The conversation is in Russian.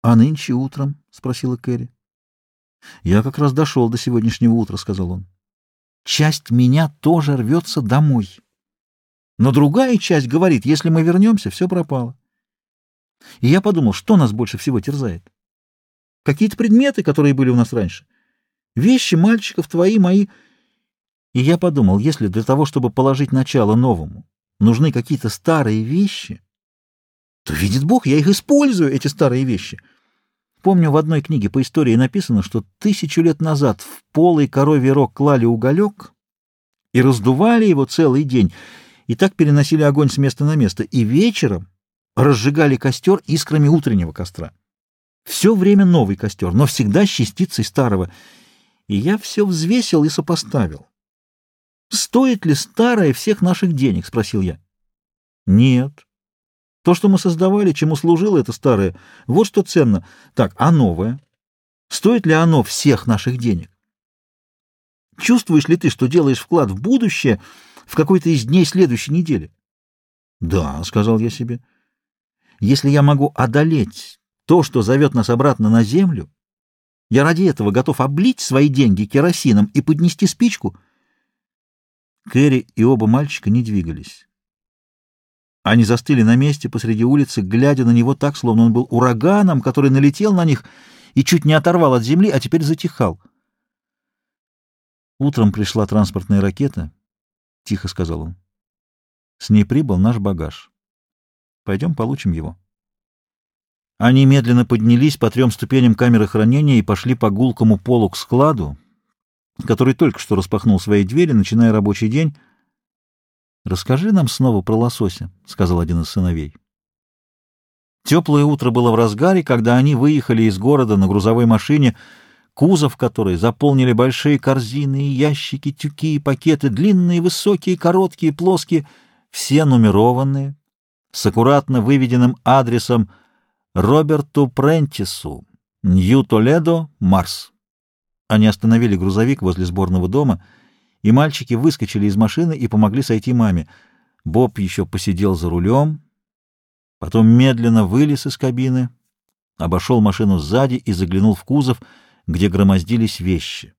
— А нынче утром? — спросила Кэрри. — Я как раз дошел до сегодняшнего утра, — сказал он. — Часть меня тоже рвется домой. Но другая часть говорит, если мы вернемся, все пропало. И я подумал, что нас больше всего терзает? Какие-то предметы, которые были у нас раньше. Вещи мальчиков, твои, мои. И я подумал, если для того, чтобы положить начало новому, нужны какие-то старые вещи, то, видит Бог, я их использую, эти старые вещи. Помню, в одной книге по истории написано, что тысячу лет назад в полый коровий рог клали уголек и раздували его целый день, и так переносили огонь с места на место, и вечером разжигали костер искрами утреннего костра. Все время новый костер, но всегда с частицей старого. И я все взвесил и сопоставил. «Стоит ли старое всех наших денег?» — спросил я. «Нет», то, что мы создавали, чему служило это старое, вот что ценно. Так, а новое? Стоит ли оно всех наших денег? Чувствуешь ли ты, что делаешь вклад в будущее в какой-то из дней следующей недели? Да, — сказал я себе. Если я могу одолеть то, что зовет нас обратно на землю, я ради этого готов облить свои деньги керосином и поднести спичку. Кэрри и оба мальчика не двигались. Они застыли на месте посреди улицы, глядя на него так, словно он был ураганом, который налетел на них и чуть не оторвал от земли, а теперь затихал. «Утром пришла транспортная ракета», — тихо сказал он. «С ней прибыл наш багаж. Пойдем получим его». Они медленно поднялись по трем ступеням камеры хранения и пошли по гулкому полу к складу, который только что распахнул свои двери, начиная рабочий день, «Расскажи нам снова про лосося», — сказал один из сыновей. Теплое утро было в разгаре, когда они выехали из города на грузовой машине, кузов которой заполнили большие корзины, ящики, тюки и пакеты, длинные, высокие, короткие, плоские, все нумерованные, с аккуратно выведенным адресом Роберту Прентису, Нью-Толедо, Марс. Они остановили грузовик возле сборного дома — и мальчики выскочили из машины и помогли сойти маме. Боб еще посидел за рулем, потом медленно вылез из кабины, обошел машину сзади и заглянул в кузов, где громоздились вещи.